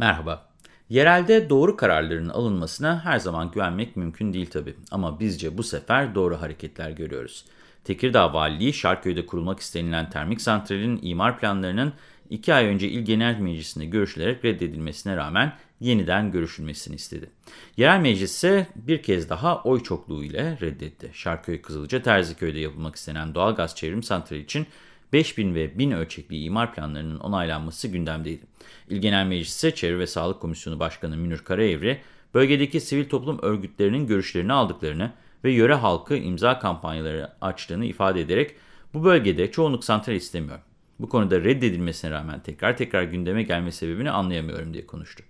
Merhaba. Yerelde doğru kararların alınmasına her zaman güvenmek mümkün değil tabii. Ama bizce bu sefer doğru hareketler görüyoruz. Tekirdağ Valiliği, Şarköy'de kurulmak istenilen termik santralin imar planlarının 2 ay önce İl Genel Meclisi'nde görüşülerek reddedilmesine rağmen yeniden görüşülmesini istedi. Yerel meclis ise bir kez daha oy çokluğu ile reddetti. Şarköy Kızılca Terziköy'de yapılmak istenen doğalgaz çevrim santrali için 5000 ve 1000 ölçekli imar planlarının onaylanması gündemdeydi. İl Genel Meclisi Çevre ve Sağlık Komisyonu Başkanı Münir Karaevri, bölgedeki sivil toplum örgütlerinin görüşlerini aldıklarını ve yöre halkı imza kampanyaları açtığını ifade ederek bu bölgede çoğunluk santral istemiyor. Bu konuda reddedilmesine rağmen tekrar tekrar gündeme gelme sebebini anlayamıyorum diye konuştu.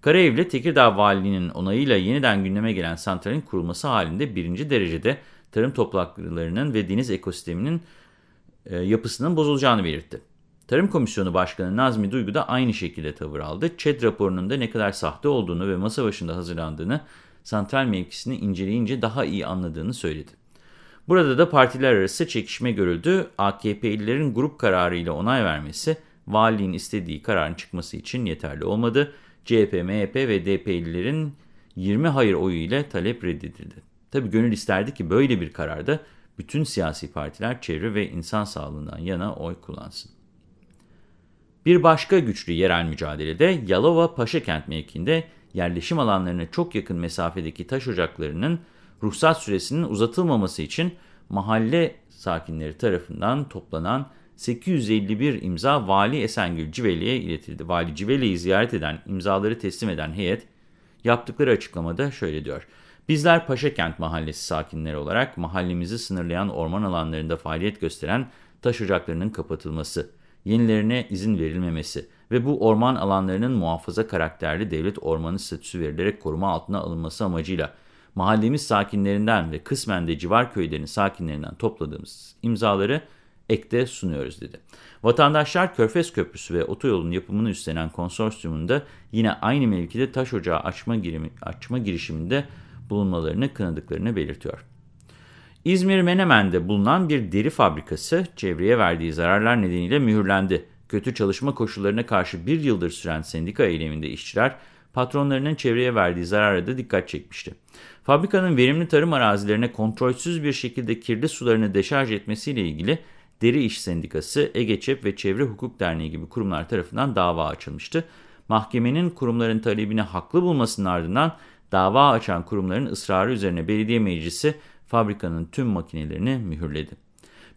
Karaevli, Tekirdağ Valiliğinin onayıyla yeniden gündeme gelen santralin kurulması halinde birinci derecede tarım topraklarının ve deniz ekosisteminin e, yapısının bozulacağını belirtti. Tarım Komisyonu Başkanı Nazmi Duygu da aynı şekilde tavır aldı. ÇED raporunun da ne kadar sahte olduğunu ve masa başında hazırlandığını, santral mevkisini inceleyince daha iyi anladığını söyledi. Burada da partiler arası çekişme görüldü. AKP'lilerin grup kararıyla onay vermesi, valiliğin istediği kararın çıkması için yeterli olmadı. CHP, MHP ve DP'lilerin 20 hayır oyu ile talep reddedildi. Tabi gönül isterdi ki böyle bir kararda bütün siyasi partiler çevre ve insan sağlığından yana oy kullansın. Bir başka güçlü yerel mücadelede Yalova Paşakent mevkinde yerleşim alanlarına çok yakın mesafedeki taş ocaklarının ruhsat süresinin uzatılmaması için mahalle sakinleri tarafından toplanan 851 imza Vali Esengül Civeli'ye iletildi. Vali Civeli'yi ziyaret eden, imzaları teslim eden heyet yaptıkları açıklamada şöyle diyor. Bizler Paşakent Mahallesi sakinleri olarak mahallemizi sınırlayan orman alanlarında faaliyet gösteren taş ocaklarının kapatılması, yenilerine izin verilmemesi ve bu orman alanlarının muhafaza karakterli devlet ormanı statüsü verilerek koruma altına alınması amacıyla mahallemiz sakinlerinden ve kısmen de civar köylerin sakinlerinden topladığımız imzaları ekte sunuyoruz dedi. Vatandaşlar Körfez Köprüsü ve otoyolun yapımını üstlenen konsorsiyumunda yine aynı mevkide taş ocağı açma, girimi, açma girişiminde bulunmalarını kınadıklarını belirtiyor. İzmir Menemen'de bulunan bir deri fabrikası çevreye verdiği zararlar nedeniyle mühürlendi. Kötü çalışma koşullarına karşı bir yıldır süren sendika eyleminde işçiler patronlarının çevreye verdiği zarara da dikkat çekmişti. Fabrikanın verimli tarım arazilerine kontrolsüz bir şekilde kirli sularını deşarj etmesiyle ilgili Deri İş Sendikası, EGEÇEP ve Çevre Hukuk Derneği gibi kurumlar tarafından dava açılmıştı. Mahkemenin kurumların talebini haklı bulmasının ardından dava açan kurumların ısrarı üzerine belediye meclisi fabrikanın tüm makinelerini mühürledi.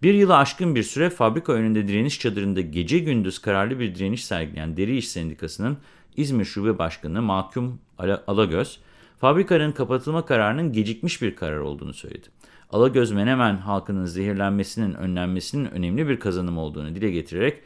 Bir yılı aşkın bir süre fabrika önünde direniş çadırında gece gündüz kararlı bir direniş sergileyen Deri İş Sendikası'nın İzmir Şube Başkanı Mahkum Alagöz, fabrikanın kapatılma kararının gecikmiş bir karar olduğunu söyledi. Alagöz Menemen halkının zehirlenmesinin önlenmesinin önemli bir kazanım olduğunu dile getirerek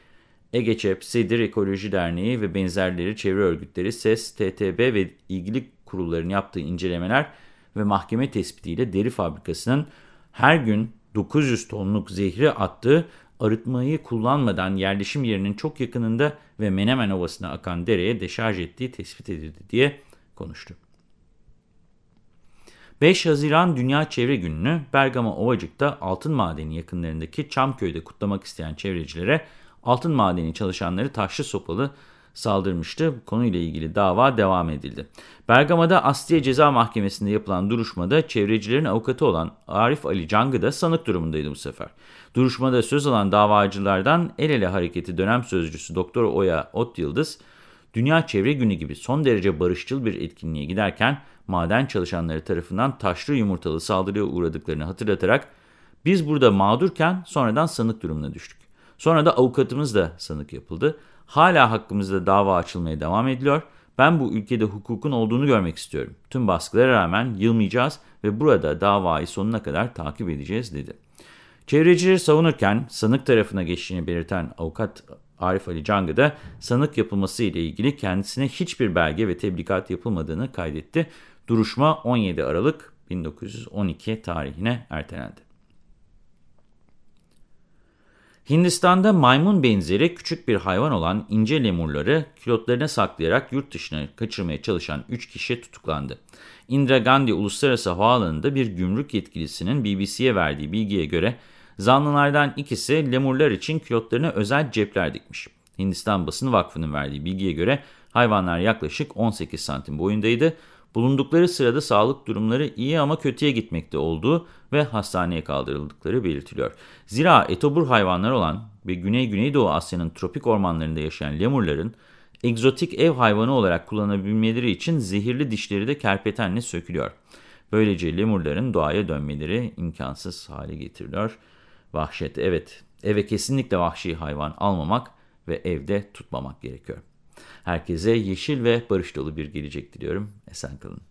EGEÇEP, SEDİR Ekoloji Derneği ve benzerleri çevre örgütleri, SES, TTB ve ilgili kurulların yaptığı incelemeler ve mahkeme tespitiyle deri fabrikasının her gün 900 tonluk zehri attığı arıtmayı kullanmadan yerleşim yerinin çok yakınında ve Menemen Ovası'na akan dereye deşarj ettiği tespit edildi diye konuştu. 5 Haziran Dünya Çevre Günü'nü Bergama Ovacık'ta altın madeni yakınlarındaki Çamköy'de kutlamak isteyen çevrecilere altın madeni çalışanları taşlı sopalı saldırmıştı. Konuyla ilgili dava devam edildi. Bergama'da Asliye Ceza Mahkemesi'nde yapılan duruşmada çevrecilerin avukatı olan Arif Ali Cangı da sanık durumundaydı bu sefer. Duruşmada söz alan davacılardan El Ele Hareketi dönem sözcüsü Doktor Oya Ot Yıldız, Dünya Çevre Günü gibi son derece barışçıl bir etkinliğe giderken maden çalışanları tarafından taşlı yumurtalı saldırıya uğradıklarını hatırlatarak biz burada mağdurken sonradan sanık durumuna düştük. Sonra da avukatımız da sanık yapıldı. Hala hakkımızda dava açılmaya devam ediliyor. Ben bu ülkede hukukun olduğunu görmek istiyorum. Tüm baskılara rağmen yılmayacağız ve burada davayı sonuna kadar takip edeceğiz dedi. Çevrecileri savunurken sanık tarafına geçtiğini belirten avukat Arif Ali Cangı da sanık yapılması ile ilgili kendisine hiçbir belge ve tebligat yapılmadığını kaydetti. Duruşma 17 Aralık 1912 tarihine ertelendi. Hindistan'da maymun benzeri küçük bir hayvan olan ince lemurları kilotlarına saklayarak yurt dışına kaçırmaya çalışan 3 kişi tutuklandı. Indira Gandhi Uluslararası Havaalanı'nda bir gümrük yetkilisinin BBC'ye verdiği bilgiye göre zanlılardan ikisi lemurlar için kilotlarına özel cepler dikmiş. Hindistan Basın Vakfı'nın verdiği bilgiye göre Hayvanlar yaklaşık 18 santim boyundaydı. Bulundukları sırada sağlık durumları iyi ama kötüye gitmekte olduğu ve hastaneye kaldırıldıkları belirtiliyor. Zira etobur hayvanlar olan ve Güney-Güneydoğu Asya'nın tropik ormanlarında yaşayan lemurların egzotik ev hayvanı olarak kullanabilmeleri için zehirli dişleri de kerpetenle sökülüyor. Böylece lemurların doğaya dönmeleri imkansız hale getiriliyor. Vahşet evet eve kesinlikle vahşi hayvan almamak ve evde tutmamak gerekiyor. Herkese yeşil ve barış dolu bir gelecek diliyorum. Esen kalın.